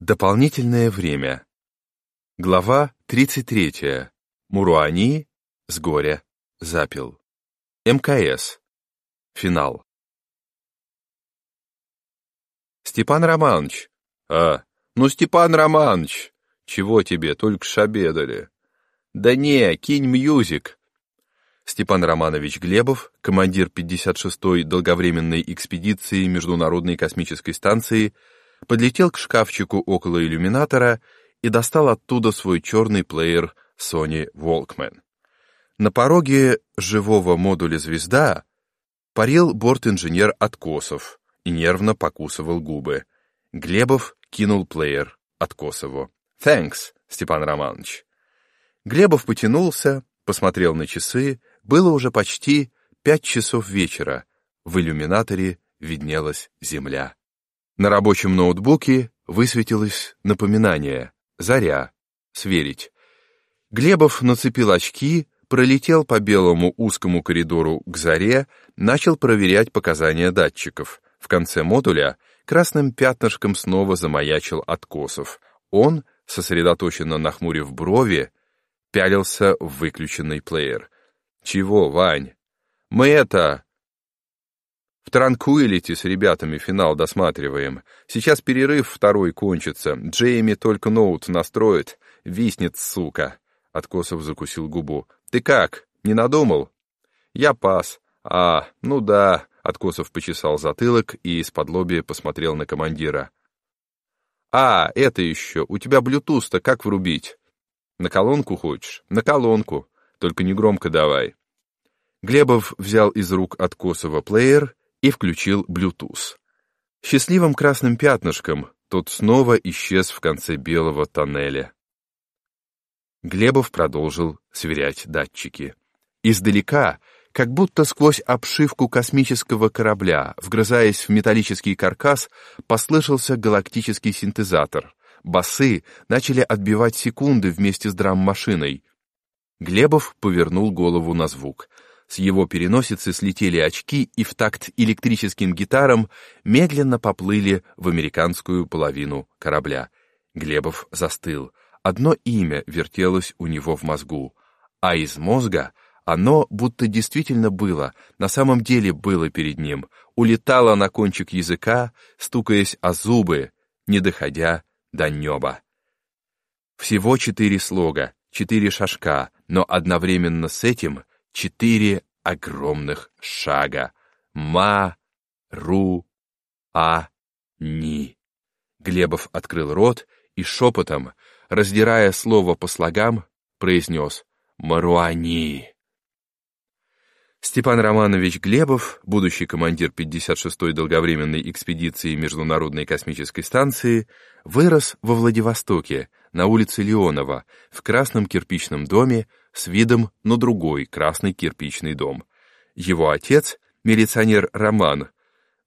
Дополнительное время. Глава 33. Муруани с горя запил. МКС. Финал. Степан Романович. А, ну, Степан Романович, чего тебе, только ж обедали. Да не, кинь мьюзик. Степан Романович Глебов, командир 56-й долговременной экспедиции Международной космической станции, подлетел к шкафчику около иллюминатора и достал оттуда свой черный плеер Sony Walkman. На пороге живого модуля «Звезда» парил борт-инженер Откосов и нервно покусывал губы. Глебов кинул плеер Откосову. «Thanks, Степан Романович». Глебов потянулся, посмотрел на часы, было уже почти пять часов вечера. В иллюминаторе виднелась земля. На рабочем ноутбуке высветилось напоминание «Заря. Сверить». Глебов нацепил очки, пролетел по белому узкому коридору к заре, начал проверять показания датчиков. В конце модуля красным пятнышком снова замаячил откосов. Он, сосредоточенно нахмурив брови, пялился в выключенный плеер. «Чего, Вань?» «Мы это...» В Транкуилити с ребятами финал досматриваем. Сейчас перерыв второй кончится. Джейми только ноут настроит. Виснет, сука. Откосов закусил губу. Ты как, не надумал? Я пас. А, ну да. Откосов почесал затылок и из-под лобья посмотрел на командира. А, это еще. У тебя блютуз-то как врубить? На колонку хочешь? На колонку. Только не громко давай. Глебов взял из рук Откосова плеер и включил Bluetooth. Счастливым красным пятнышком тот снова исчез в конце белого тоннеля. Глебов продолжил сверять датчики. Издалека, как будто сквозь обшивку космического корабля, вгрызаясь в металлический каркас, послышался галактический синтезатор. Басы начали отбивать секунды вместе с драм-машиной. Глебов повернул голову на звук — с его переносицы слетели очки и в такт электрическим гитарам медленно поплыли в американскую половину корабля. Глебов застыл. Одно имя вертелось у него в мозгу, а из мозга оно будто действительно было, на самом деле было перед ним, улетало на кончик языка, стукаясь о зубы, не доходя до неба. Всего четыре слога, четыре шажка, но одновременно с этим — четыре огромных шага. Ма, ру, а, ни. Глебов открыл рот и шепотом, раздирая слово по слогам, произнес «Маруани». Степан Романович Глебов, будущий командир 56-й долговременной экспедиции Международной космической станции, вырос во Владивостоке, на улице Леонова, в красном кирпичном доме с видом на другой красный кирпичный дом. Его отец — милиционер Роман.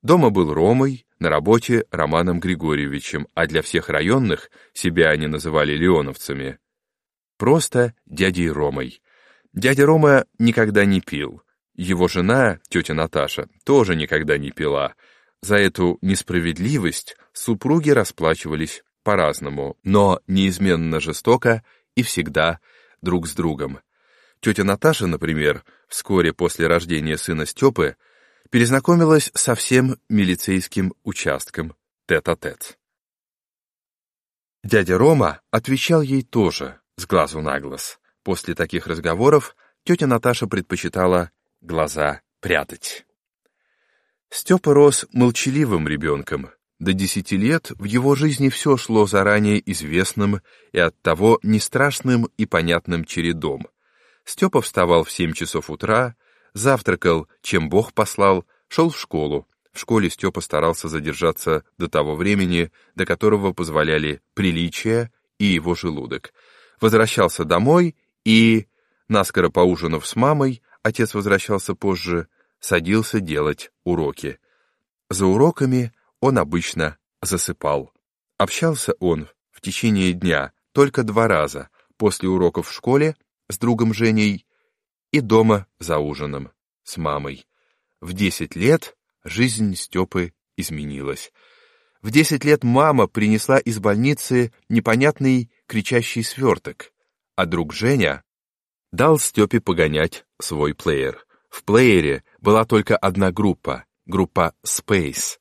Дома был Ромой, на работе Романом Григорьевичем, а для всех районных себя они называли леоновцами. Просто дядей Ромой. Дядя Рома никогда не пил. Его жена, тетя Наташа, тоже никогда не пила. За эту несправедливость супруги расплачивались по-разному, но неизменно жестоко и всегда друг с другом. Тетя Наташа, например, вскоре после рождения сына Степы, перезнакомилась со всем милицейским участком тет-а-тет. -тет. Дядя Рома отвечал ей тоже, с глазу на глаз. После таких разговоров тетя Наташа предпочитала глаза прятать. Степа рос молчаливым ребенком, до десяти лет в его жизни все шло заранее известным и оттого не страшным и понятным чередом. Степа вставал в семь часов утра, завтракал, чем Бог послал, шел в школу. В школе Степа старался задержаться до того времени, до которого позволяли приличия и его желудок. Возвращался домой и, наскоро поужинав с мамой, отец возвращался позже, садился делать уроки. За уроками он обычно засыпал. Общался он в течение дня только два раза, после уроков в школе с другом Женей и дома за ужином с мамой. В десять лет жизнь Степы изменилась. В десять лет мама принесла из больницы непонятный кричащий сверток, а друг Женя дал Степе погонять свой плеер. В плеере была только одна группа, группа Space.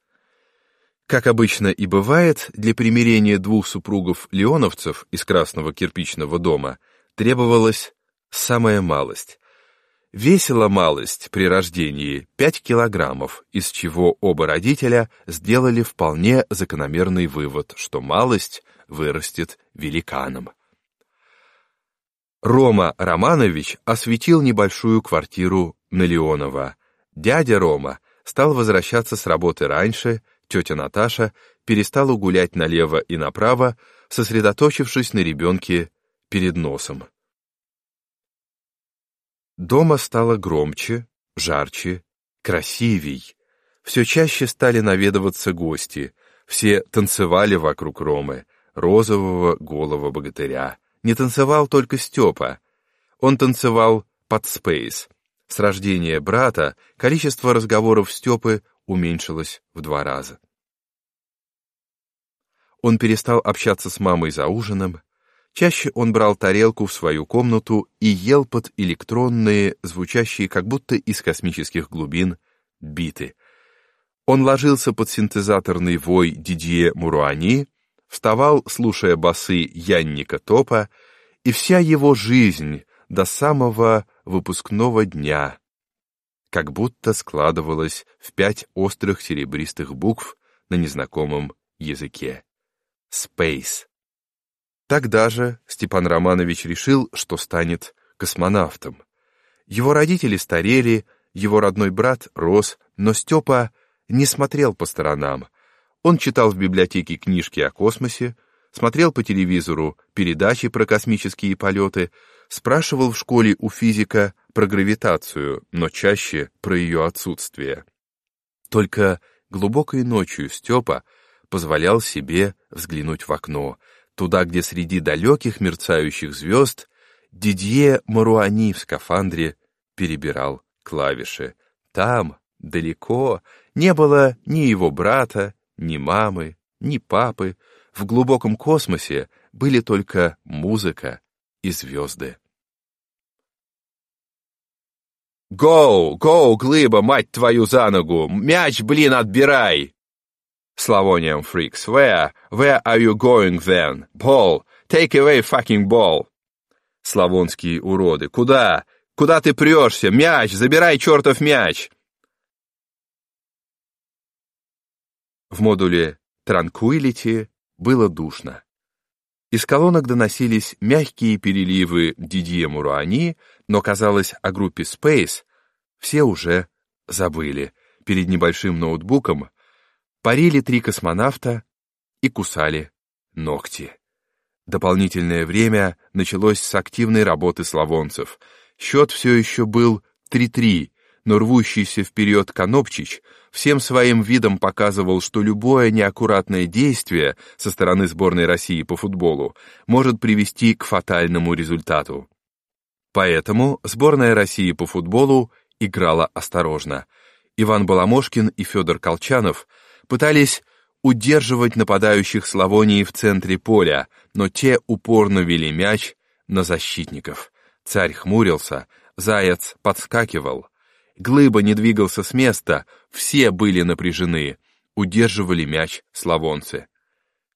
Как обычно и бывает, для примирения двух супругов-леоновцев из красного кирпичного дома требовалась самая малость. Весила малость при рождении 5 килограммов, из чего оба родителя сделали вполне закономерный вывод, что малость вырастет великаном. Рома Романович осветил небольшую квартиру на Леонова. Дядя Рома стал возвращаться с работы раньше, тетя Наташа перестала гулять налево и направо, сосредоточившись на ребенке перед носом. Дома стало громче, жарче, красивей. Все чаще стали наведываться гости, все танцевали вокруг Ромы, розового голого богатыря. Не танцевал только Степа. Он танцевал под спейс. С рождения брата количество разговоров Степы уменьшилось в два раза. Он перестал общаться с мамой за ужином, чаще он брал тарелку в свою комнату и ел под электронные, звучащие как будто из космических глубин, биты. Он ложился под синтезаторный вой Дидье Муруани, вставал, слушая басы Янника Топа, и вся его жизнь до самого выпускного дня как будто складывалась в пять острых серебристых букв на незнакомом языке. Space. Тогда же Степан Романович решил, что станет космонавтом. Его родители старели, его родной брат рос, но Степа не смотрел по сторонам, он читал в библиотеке книжки о космосе, смотрел по телевизору передачи про космические полеты, спрашивал в школе у физика про гравитацию, но чаще про ее отсутствие. Только глубокой ночью Степа позволял себе взглянуть в окно, туда, где среди далеких мерцающих звезд Дидье Маруани в скафандре перебирал клавиши. Там, далеко, не было ни его брата, ни мамы, ни папы. В глубоком космосе были только музыка и звезды. «Гоу! Гоу, глыба, мать твою за ногу! Мяч, блин, отбирай!» Slavonian freaks, where? Where are you going then? Ball! Take away fucking ball! Славонские уроды, куда? Куда ты прешься? Мяч! Забирай чертов мяч! В модуле Tranquility было душно. Из колонок доносились мягкие переливы Дидье Муруани, но, казалось, о группе Space все уже забыли. Перед небольшим ноутбуком парили три космонавта и кусали ногти. Дополнительное время началось с активной работы славонцев. Счет все еще был 3-3, но рвущийся вперед Конопчич всем своим видом показывал, что любое неаккуратное действие со стороны сборной России по футболу может привести к фатальному результату. Поэтому сборная России по футболу играла осторожно. Иван Баламошкин и Федор Колчанов пытались удерживать нападающих Славонии в центре поля, но те упорно вели мяч на защитников. Царь хмурился, заяц подскакивал — Глыба не двигался с места, все были напряжены, удерживали мяч славонцы.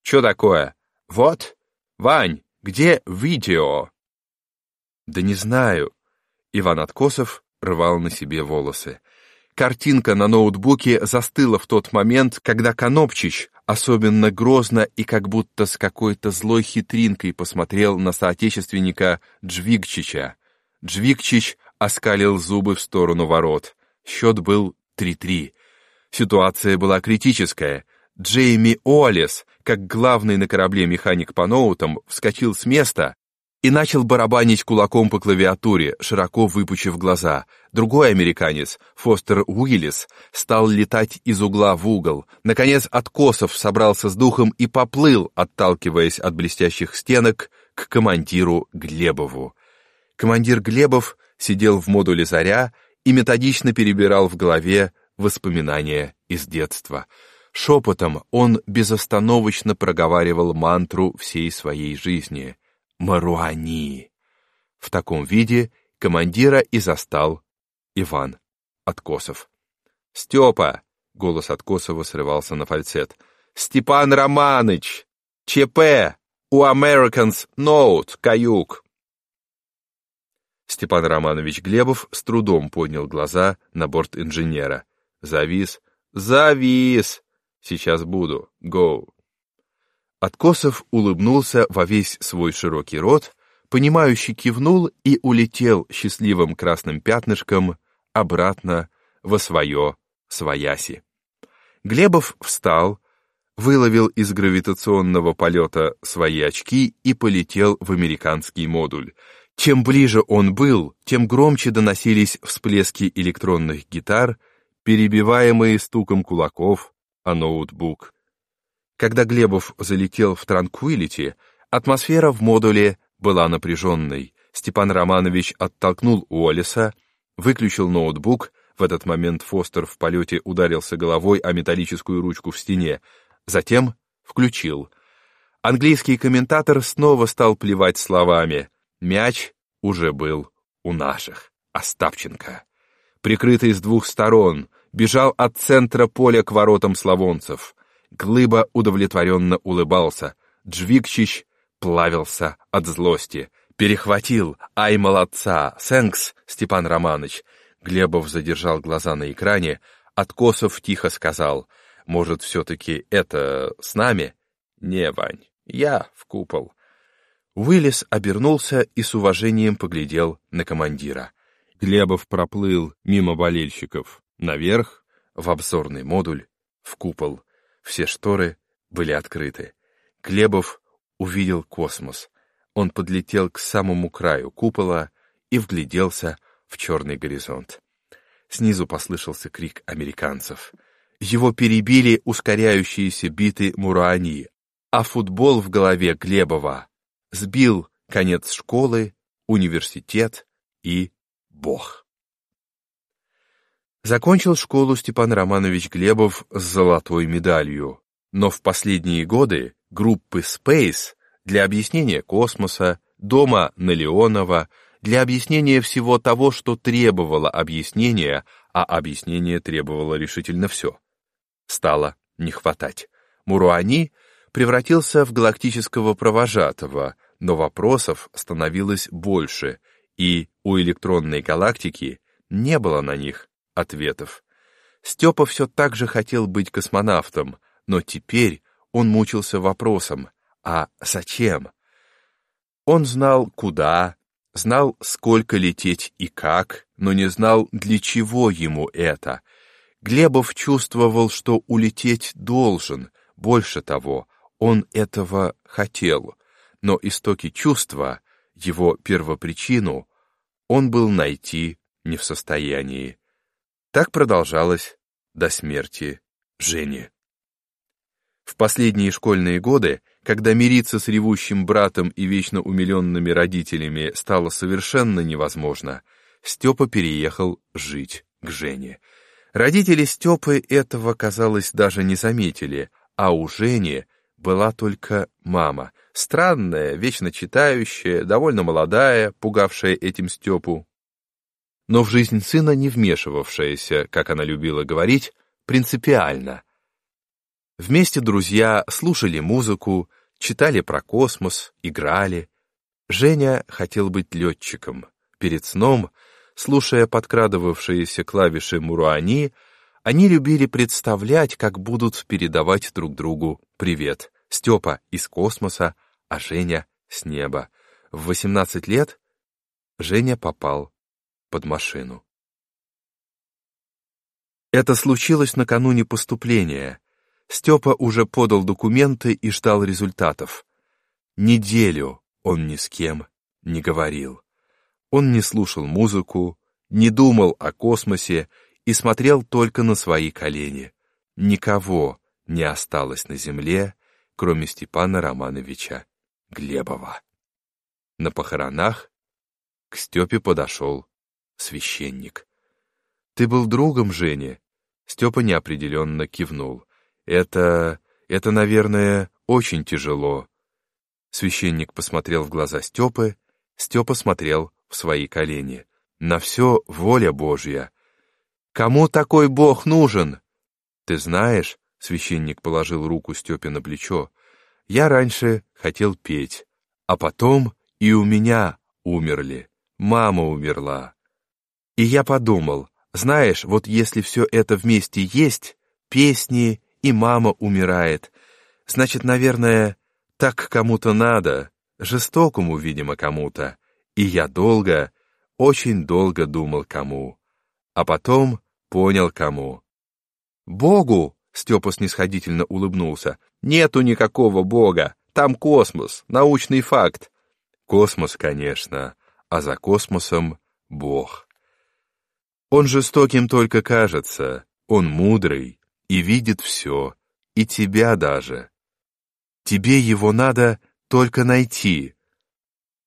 «Чё такое? Вот? Вань, где видео?» «Да не знаю». Иван Откосов рвал на себе волосы. Картинка на ноутбуке застыла в тот момент, когда Конопчич особенно грозно и как будто с какой-то злой хитринкой посмотрел на соотечественника Джвигчича. Джвигчич оскалил зубы в сторону ворот. Счет был 3-3. Ситуация была критическая. Джейми Уоллес, как главный на корабле механик по ноутам, вскочил с места и начал барабанить кулаком по клавиатуре, широко выпучив глаза. Другой американец, Фостер Уиллис, стал летать из угла в угол. Наконец Откосов собрался с духом и поплыл, отталкиваясь от блестящих стенок, к командиру Глебову. Командир Глебов сидел в модуле «Заря» и методично перебирал в голове воспоминания из детства. Шепотом он безостановочно проговаривал мантру всей своей жизни — «Маруани». В таком виде командира и застал Иван Откосов. «Степа!» — голос Откосова срывался на фальцет. «Степан Романыч! ЧП! У Americans Note, каюк!» Степан Романович Глебов с трудом поднял глаза на борт инженера. Завис. «Завис! Сейчас буду. Go!» Откосов улыбнулся во весь свой широкий рот, понимающий кивнул и улетел счастливым красным пятнышком обратно во свое свояси. Глебов встал, выловил из гравитационного полета свои очки и полетел в американский модуль. Чем ближе он был, тем громче доносились всплески электронных гитар, перебиваемые стуком кулаков о ноутбук. Когда Глебов залетел в Транквилити, атмосфера в модуле была напряженной. Степан Романович оттолкнул Уоллеса, выключил ноутбук, в этот момент Фостер в полете ударился головой о металлическую ручку в стене, затем включил. Английский комментатор снова стал плевать словами. Мяч уже был у наших. Остапченко. Прикрытый с двух сторон, бежал от центра поля к воротам славонцев. Глыба удовлетворенно улыбался. Джвикчич плавился от злости. Перехватил. Ай, молодца! Сэнкс, Степан Романович. Глебов задержал глаза на экране. Откосов тихо сказал. Может, все-таки это с нами? Не, Вань, я в купол. Уиллис обернулся и с уважением поглядел на командира. Глебов проплыл мимо болельщиков, наверх, в обзорный модуль, в купол. Все шторы были открыты. Глебов увидел космос. Он подлетел к самому краю купола и вгляделся в черный горизонт. Снизу послышался крик американцев. Его перебили ускоряющиеся биты Муруани, а футбол в голове Глебова сбил конец школы, университет и Бог. Закончил школу Степан Романович Глебов с золотой медалью, но в последние годы группы Space для объяснения космоса, дома на Леонова, для объяснения всего того, что требовало объяснения, а объяснение требовало решительно все. Стало не хватать. Муруани превратился в галактического провожатого, но вопросов становилось больше, и у электронной галактики не было на них ответов. Степа все так же хотел быть космонавтом, но теперь он мучился вопросом, а зачем? Он знал, куда, знал, сколько лететь и как, но не знал, для чего ему это. Глебов чувствовал, что улететь должен, больше того, он этого хотел, но истоки чувства, его первопричину, он был найти не в состоянии. Так продолжалось до смерти Жени. В последние школьные годы, когда мириться с ревущим братом и вечно умиленными родителями стало совершенно невозможно, Степа переехал жить к Жене. Родители Степы этого, казалось, даже не заметили, а у Жени была только мама, странная, вечно читающая, довольно молодая, пугавшая этим Степу, но в жизнь сына не вмешивавшаяся, как она любила говорить, принципиально. Вместе друзья слушали музыку, читали про космос, играли. Женя хотел быть летчиком. Перед сном, слушая подкрадывавшиеся клавиши Муруани, они любили представлять, как будут передавать друг другу привет. Степа из космоса, а Женя с неба. В 18 лет Женя попал под машину. Это случилось накануне поступления. Степа уже подал документы и ждал результатов. Неделю он ни с кем не говорил. Он не слушал музыку, не думал о космосе и смотрел только на свои колени. Никого не осталось на земле, кроме Степана Романовича Глебова. На похоронах к Степе подошел священник. «Ты был другом Жени?» Степа неопределенно кивнул. Это... это, наверное, очень тяжело. Священник посмотрел в глаза Степы, Степа смотрел в свои колени. На все воля Божья. Кому такой Бог нужен? Ты знаешь, священник положил руку Степе на плечо, я раньше хотел петь, а потом и у меня умерли, мама умерла. И я подумал, знаешь, вот если все это вместе есть, песни и мама умирает, значит, наверное, так кому-то надо, жестокому, видимо, кому-то. И я долго, очень долго думал, кому. А потом понял, кому. «Богу!» — Степа снисходительно улыбнулся. «Нету никакого Бога! Там космос, научный факт!» «Космос, конечно, а за космосом — Бог!» Он жестоким только кажется, он мудрый и видит все, и тебя даже. Тебе его надо только найти».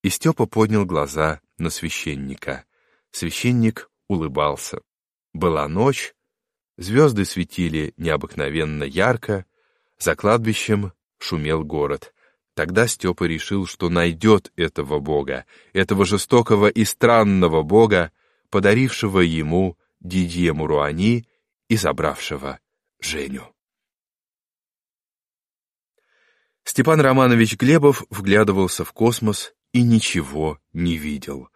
И Степа поднял глаза на священника. Священник улыбался. Была ночь, звезды светили необыкновенно ярко, за кладбищем шумел город. Тогда Степа решил, что найдет этого бога, этого жестокого и странного бога, подарившего ему Дидье Муруани и забравшего Женю. Степан Романович Глебов вглядывался в космос и ничего не видел.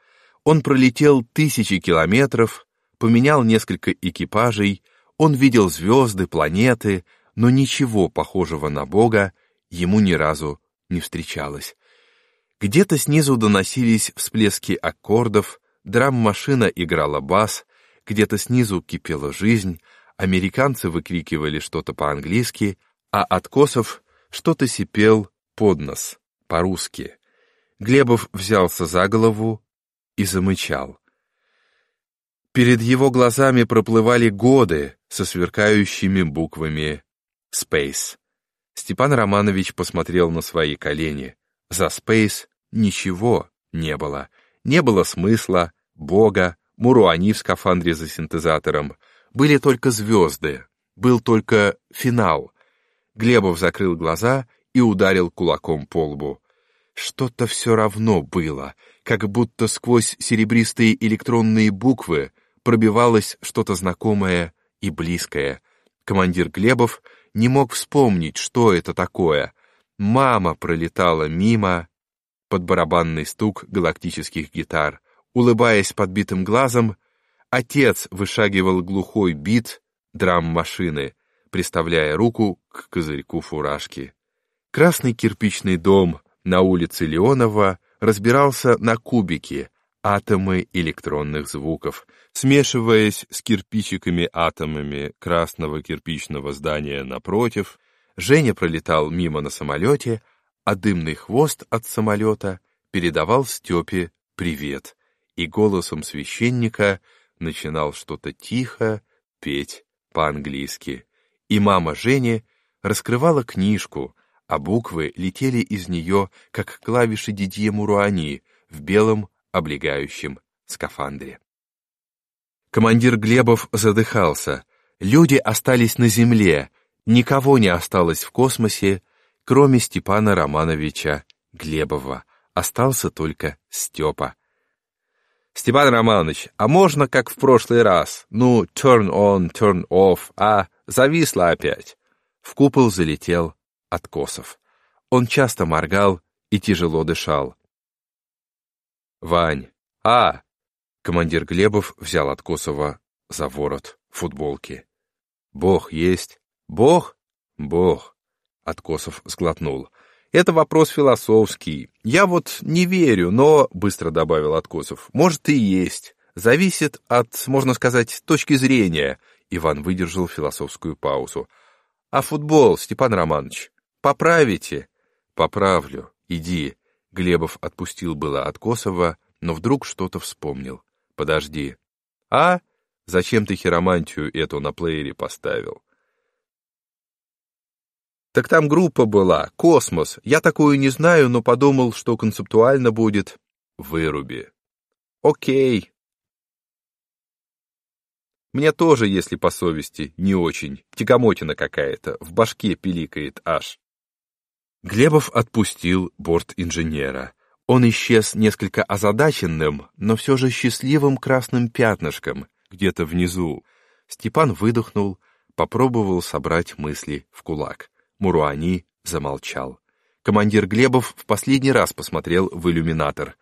Он пролетел тысячи километров, поменял несколько экипажей, он видел звезды, планеты, но ничего похожего на Бога ему ни разу не встречалось. Где-то снизу доносились всплески аккордов, драм-машина играла бас, где-то снизу кипела жизнь, американцы выкрикивали что-то по-английски, а откосов что-то сипел под нос, по-русски. Глебов взялся за голову и замычал. Перед его глазами проплывали годы со сверкающими буквами «Space». Степан Романович посмотрел на свои колени. За «Space» ничего не было. Не было смысла, Бога, Муруани в скафандре за синтезатором. Были только звезды, был только финал — Глебов закрыл глаза и ударил кулаком по лбу. Что-то все равно было, как будто сквозь серебристые электронные буквы пробивалось что-то знакомое и близкое. Командир Глебов не мог вспомнить, что это такое. Мама пролетала мимо под барабанный стук галактических гитар. Улыбаясь подбитым глазом, отец вышагивал глухой бит драм-машины приставляя руку к козырьку фуражки. Красный кирпичный дом на улице Леонова разбирался на кубики, атомы электронных звуков, смешиваясь с кирпичиками-атомами красного кирпичного здания напротив, Женя пролетал мимо на самолете, а дымный хвост от самолета передавал Степе привет, и голосом священника начинал что-то тихо петь по-английски и мама Жени раскрывала книжку, а буквы летели из нее, как клавиши Дидье Муруани в белом облегающем скафандре. Командир Глебов задыхался. Люди остались на земле, никого не осталось в космосе, кроме Степана Романовича Глебова. Остался только Степа. «Степан Романович, а можно, как в прошлый раз? Ну, turn on, turn off, а?» Зависла опять. В купол залетел Откосов. Он часто моргал и тяжело дышал. «Вань! А!» Командир Глебов взял Откосова за ворот футболки. «Бог есть? Бог? Бог!» Откосов сглотнул. «Это вопрос философский. Я вот не верю, но...» — быстро добавил Откосов. «Может, и есть. Зависит от, можно сказать, точки зрения. Иван выдержал философскую паузу. «А футбол, Степан Романович, поправите?» «Поправлю. Иди». Глебов отпустил было от Косова, но вдруг что-то вспомнил. «Подожди». «А? Зачем ты хиромантию эту на плеере поставил?» «Так там группа была, «Космос». Я такую не знаю, но подумал, что концептуально будет. Выруби. «Окей», Мне тоже, если по совести, не очень. Тягомотина какая-то, в башке пиликает аж. Глебов отпустил борт инженера. Он исчез несколько озадаченным, но все же счастливым красным пятнышком, где-то внизу. Степан выдохнул, попробовал собрать мысли в кулак. Муруани замолчал. Командир Глебов в последний раз посмотрел в иллюминатор.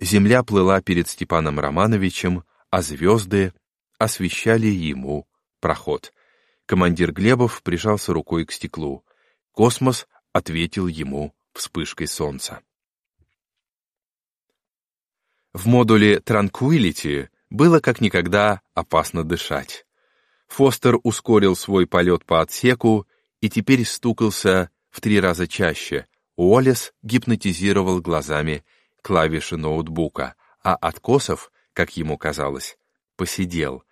Земля плыла перед Степаном Романовичем, а звезды освещали ему проход. Командир Глебов прижался рукой к стеклу. Космос ответил ему вспышкой солнца. В модуле Tranquility было как никогда опасно дышать. Фостер ускорил свой полет по отсеку и теперь стукался в три раза чаще. Уоллес гипнотизировал глазами клавиши ноутбука, а Откосов, как ему казалось, посидел.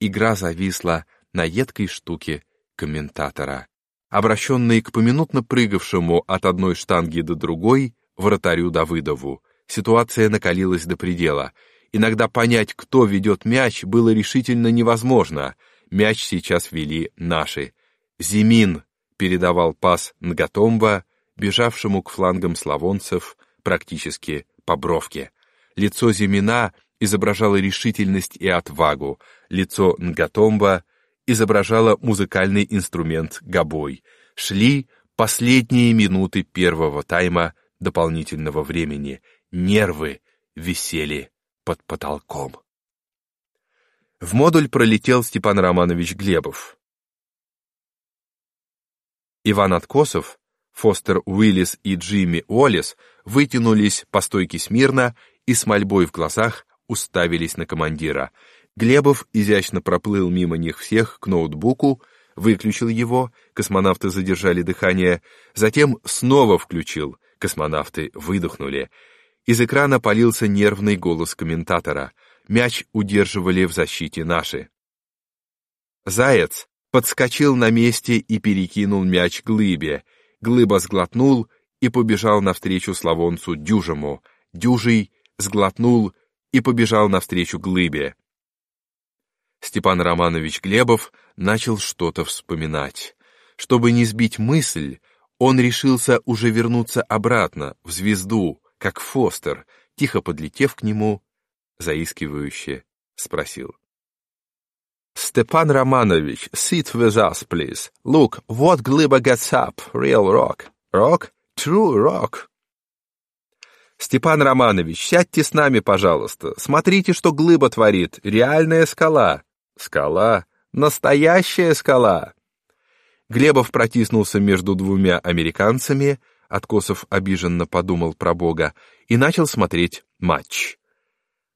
Игра зависла на едкой штуке комментатора, обращенной к поминутно прыгавшему от одной штанги до другой вратарю Давыдову. Ситуация накалилась до предела. Иногда понять, кто ведет мяч, было решительно невозможно. Мяч сейчас вели наши. Зимин передавал пас Нгатомба, бежавшему к флангам славонцев практически по бровке. Лицо Зимина изображало решительность и отвагу, лицо Нгатомба изображало музыкальный инструмент гобой. Шли последние минуты первого тайма дополнительного времени. Нервы висели под потолком. В модуль пролетел Степан Романович Глебов. Иван Откосов, Фостер Уиллис и Джимми Уоллес вытянулись по стойке смирно и с мольбой в глазах уставились на командира. Глебов изящно проплыл мимо них всех к ноутбуку, выключил его, космонавты задержали дыхание, затем снова включил, космонавты выдохнули. Из экрана полился нервный голос комментатора. Мяч удерживали в защите наши. Заяц подскочил на месте и перекинул мяч глыбе. Глыба сглотнул и побежал навстречу славонцу Дюжему. Дюжий сглотнул и побежал навстречу глыбе. Степан Романович Глебов начал что-то вспоминать. Чтобы не сбить мысль, он решился уже вернуться обратно, в звезду, как Фостер, тихо подлетев к нему, заискивающе спросил. «Степан Романович, sit with us, please. Look, what Gliba gets up, real rock. Rock? True rock. «Степан Романович, сядьте с нами, пожалуйста. Смотрите, что глыба творит. Реальная скала». «Скала? Настоящая скала!» Глебов протиснулся между двумя американцами, Откосов обиженно подумал про Бога, и начал смотреть матч.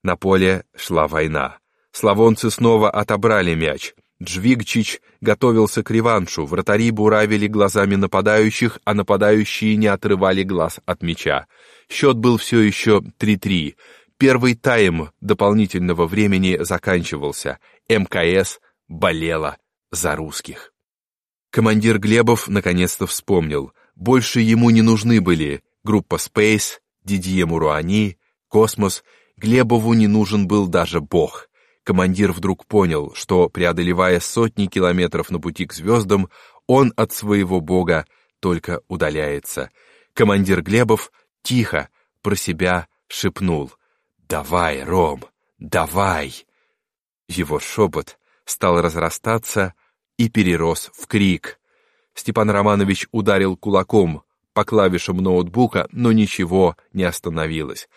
На поле шла война. Славонцы снова отобрали мяч. Джвигчич готовился к реваншу, вратари буравили глазами нападающих, а нападающие не отрывали глаз от мяча. Счет был все еще 3-3. Первый тайм дополнительного времени заканчивался. МКС болела за русских. Командир Глебов наконец-то вспомнил. Больше ему не нужны были группа Space, Дидье Маруани, Космос. Глебову не нужен был даже Бог. Командир вдруг понял, что, преодолевая сотни километров на пути к звездам, он от своего Бога только удаляется. Командир Глебов тихо про себя шепнул «Давай, Ром, давай!» Его шепот стал разрастаться и перерос в крик. Степан Романович ударил кулаком по клавишам ноутбука, но ничего не остановилось.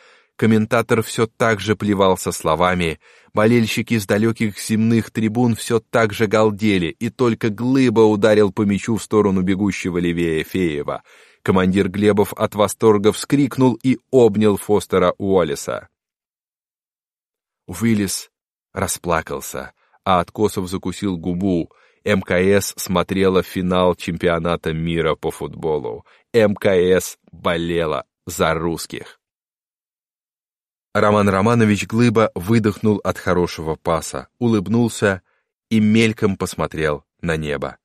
Комментатор все так же плевался словами, болельщики с далеких земных трибун все так же галдели, и только Глыба ударил по мячу в сторону бегущего левее Феева. Командир Глебов от восторга вскрикнул и обнял Фостера Уоллеса. Уиллис расплакался, а Откосов закусил губу. МКС смотрела финал чемпионата мира по футболу. МКС болела за русских. Роман Романович Глыба выдохнул от хорошего паса, улыбнулся и мельком посмотрел на небо.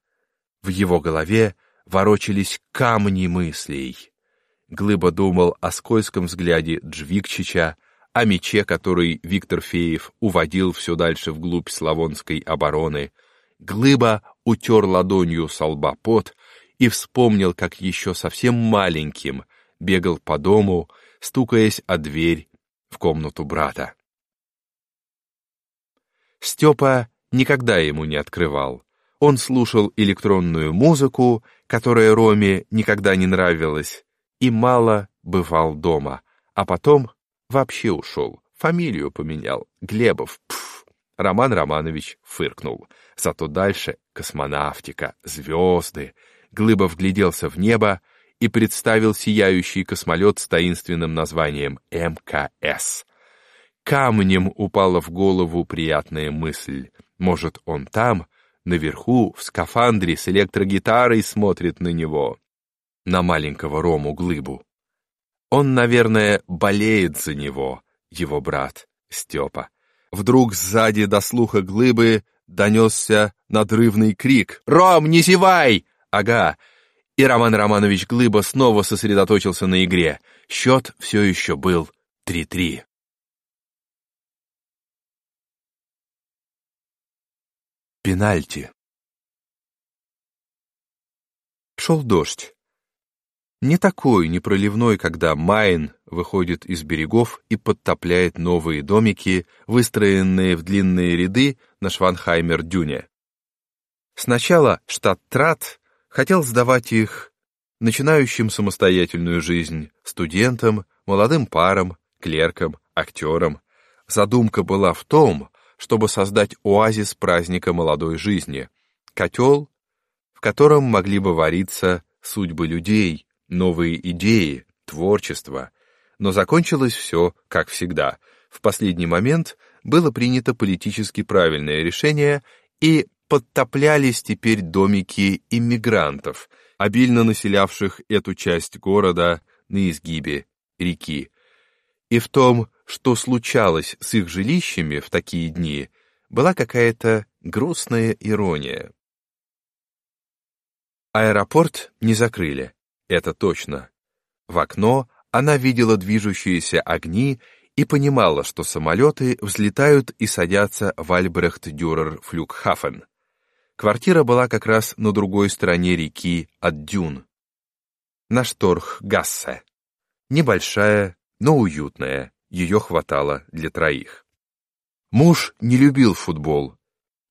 В его голове ворочались камни мыслей. Глыба думал о скользком взгляде Джвикчича, о мече, который Виктор Феев уводил все дальше вглубь Славонской обороны. Глыба утер ладонью со лба пот и вспомнил, как еще совсем маленьким бегал по дому, стукаясь о дверь в комнату брата. Степа никогда ему не открывал. Он слушал электронную музыку, которая Роме никогда не нравилась, и мало бывал дома, а потом вообще ушел, фамилию поменял, Глебов, пф. Роман Романович фыркнул. Зато дальше космонавтика, звезды. Глыбов гляделся в небо и представил сияющий космолет с таинственным названием МКС. Камнем упала в голову приятная мысль. Может, он там, наверху, в скафандре с электрогитарой смотрит на него, на маленького Рому Глыбу. Он, наверное, болеет за него, его брат Степа. Вдруг сзади до слуха Глыбы донесся надрывный крик «Ром, не зевай!» Ага. И Роман Романович Глыба снова сосредоточился на игре. Счет все еще был 3-3. Пенальти. Шел дождь. Не такой непроливной, когда Майн выходит из берегов и подтопляет новые домики, выстроенные в длинные ряды на Шванхаймер-дюне. Сначала штат Трат хотел сдавать их начинающим самостоятельную жизнь студентам, молодым парам, клеркам, актерам. Задумка была в том, чтобы создать оазис праздника молодой жизни, котел, в котором могли бы вариться судьбы людей, новые идеи, творчество. Но закончилось все, как всегда. В последний момент было принято политически правильное решение, и подтоплялись теперь домики иммигрантов, обильно населявших эту часть города на изгибе реки. И в том, что случалось с их жилищами в такие дни, была какая-то грустная ирония. Аэропорт не закрыли, это точно. В окно она видела движущиеся огни и понимала, что самолеты взлетают и садятся в Альбрехт-Дюрер-Флюгхафен. Квартира была как раз на другой стороне реки от дюн. На Шторх-Гассе. Небольшая, но уютная, ее хватало для троих. Муж не любил футбол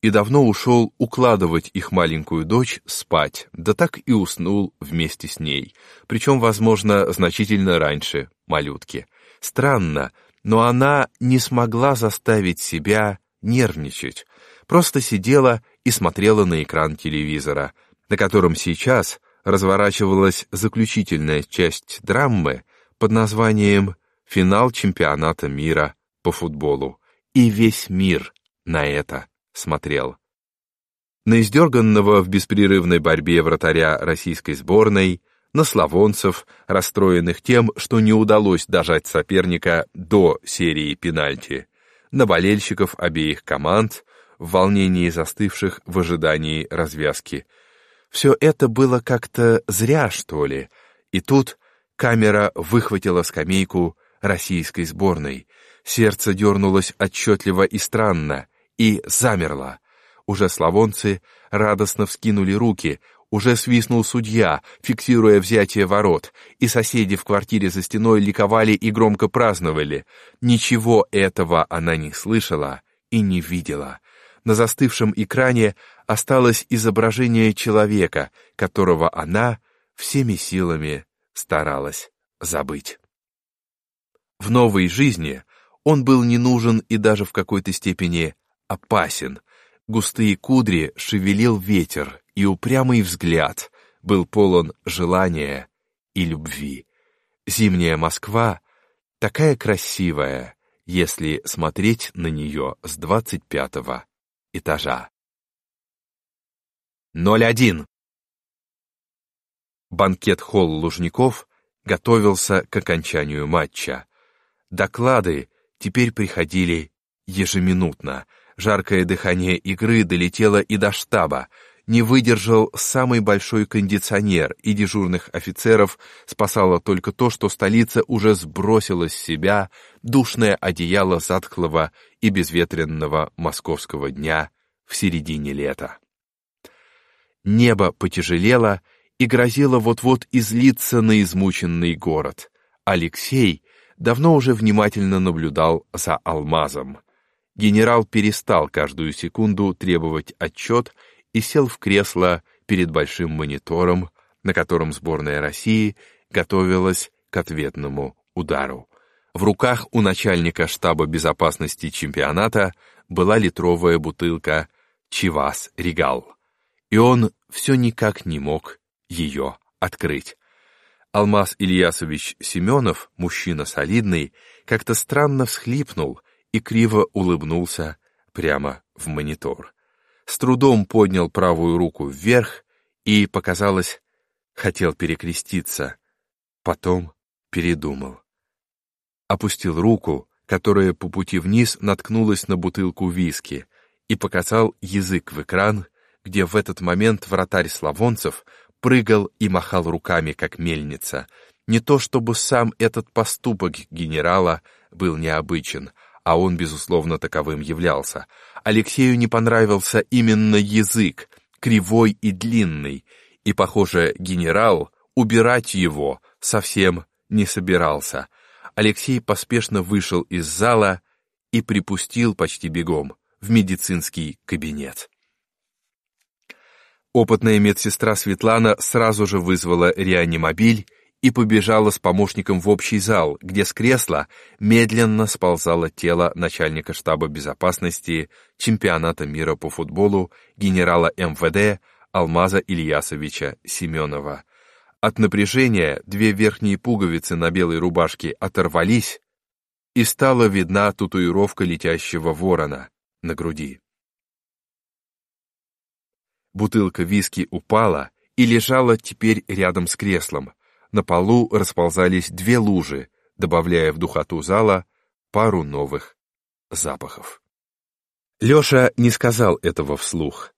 и давно ушел укладывать их маленькую дочь спать, да так и уснул вместе с ней, причем, возможно, значительно раньше малютки. Странно, но она не смогла заставить себя нервничать, просто сидела и смотрела на экран телевизора, на котором сейчас разворачивалась заключительная часть драмы под названием финал чемпионата мира по футболу, и весь мир на это смотрел. На издерганного в беспрерывной борьбе вратаря российской сборной, на славонцев, расстроенных тем, что не удалось дожать соперника до серии пенальти, на болельщиков обеих команд, в волнении застывших в ожидании развязки. Все это было как-то зря, что ли, и тут камера выхватила скамейку российской сборной. Сердце дернулось отчетливо и странно, и замерло. Уже славонцы радостно вскинули руки, уже свистнул судья, фиксируя взятие ворот, и соседи в квартире за стеной ликовали и громко праздновали. Ничего этого она не слышала и не видела. На застывшем экране осталось изображение человека, которого она всеми силами старалась забыть. В новой жизни он был не нужен и даже в какой-то степени опасен. Густые кудри шевелил ветер, и упрямый взгляд был полон желания и любви. Зимняя Москва такая красивая, если смотреть на нее с двадцать пятого этажа. 01. Банкет-холл Лужников готовился к окончанию матча. Доклады теперь приходили ежеминутно. Жаркое дыхание игры долетело и до штаба. Не выдержал самый большой кондиционер, и дежурных офицеров спасало только то, что столица уже сбросила с себя душное одеяло затхлого и безветренного московского дня в середине лета. Небо потяжелело и грозило вот-вот излиться на измученный город. Алексей давно уже внимательно наблюдал за алмазом. Генерал перестал каждую секунду требовать отчет и сел в кресло перед большим монитором, на котором сборная России готовилась к ответному удару. В руках у начальника штаба безопасности чемпионата была литровая бутылка «Чивас Регал», и он все никак не мог ее открыть. Алмаз Ильясович Семенов, мужчина солидный, как-то странно всхлипнул и криво улыбнулся прямо в монитор. С трудом поднял правую руку вверх и, показалось, хотел перекреститься. Потом передумал. Опустил руку, которая по пути вниз наткнулась на бутылку виски, и показал язык в экран, где в этот момент вратарь Славонцев прыгал и махал руками, как мельница. Не то чтобы сам этот поступок генерала был необычен, а он, безусловно, таковым являлся. Алексею не понравился именно язык, кривой и длинный, и, похоже, генерал убирать его совсем не собирался. Алексей поспешно вышел из зала и припустил почти бегом в медицинский кабинет. Опытная медсестра Светлана сразу же вызвала реанимобиль и побежала с помощником в общий зал, где с кресла медленно сползало тело начальника штаба безопасности чемпионата мира по футболу генерала МВД Алмаза Ильясовича Семенова. От напряжения две верхние пуговицы на белой рубашке оторвались, и стала видна татуировка летящего ворона на груди. Бутылка виски упала и лежала теперь рядом с креслом, на полу расползались две лужи, добавляя в духоту зала пару новых запахов. Леша не сказал этого вслух.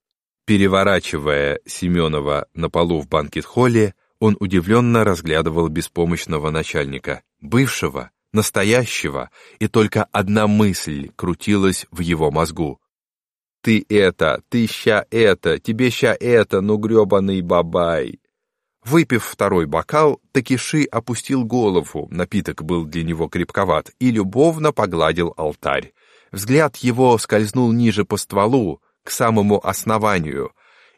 Переворачивая Семенова на полу в банкет-холле, он удивленно разглядывал беспомощного начальника, бывшего, настоящего, и только одна мысль крутилась в его мозгу. «Ты это, ты ща это, тебе ща это, ну гребаный бабай!» Выпив второй бокал, Такиши опустил голову, напиток был для него крепковат, и любовно погладил алтарь. Взгляд его скользнул ниже по стволу, к самому основанию,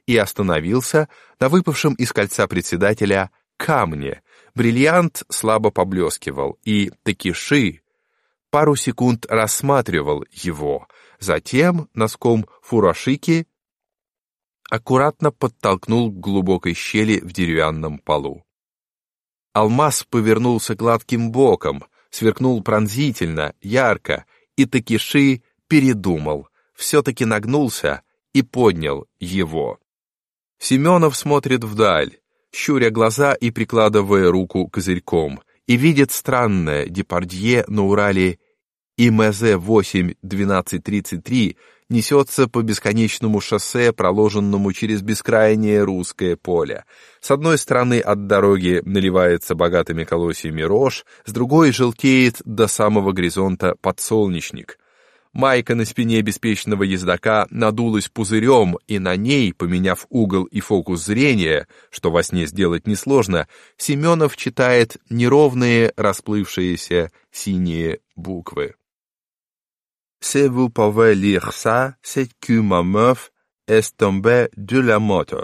и остановился на выпавшем из кольца председателя камне. Бриллиант слабо поблескивал, и Такиши пару секунд рассматривал его, затем носком фурашики аккуратно подтолкнул к глубокой щели в деревянном полу. Алмаз повернулся гладким боком, сверкнул пронзительно, ярко, и Такиши передумал, все-таки нагнулся и поднял его. Семенов смотрит вдаль, щуря глаза и прикладывая руку козырьком, и видит странное Депардье на Урале ИМЗ-8-1233 несется по бесконечному шоссе, проложенному через бескрайнее русское поле. С одной стороны от дороги наливается богатыми колосьями рожь, с другой желтеет до самого горизонта подсолнечник. Майка на спине беспечного ездока надулась пузырем, и на ней, поменяв угол и фокус зрения, что во сне сделать несложно, Семенов читает неровные расплывшиеся синие буквы. Si vous pouvez lire ça, c'est que ma meuf est tombée de la moto.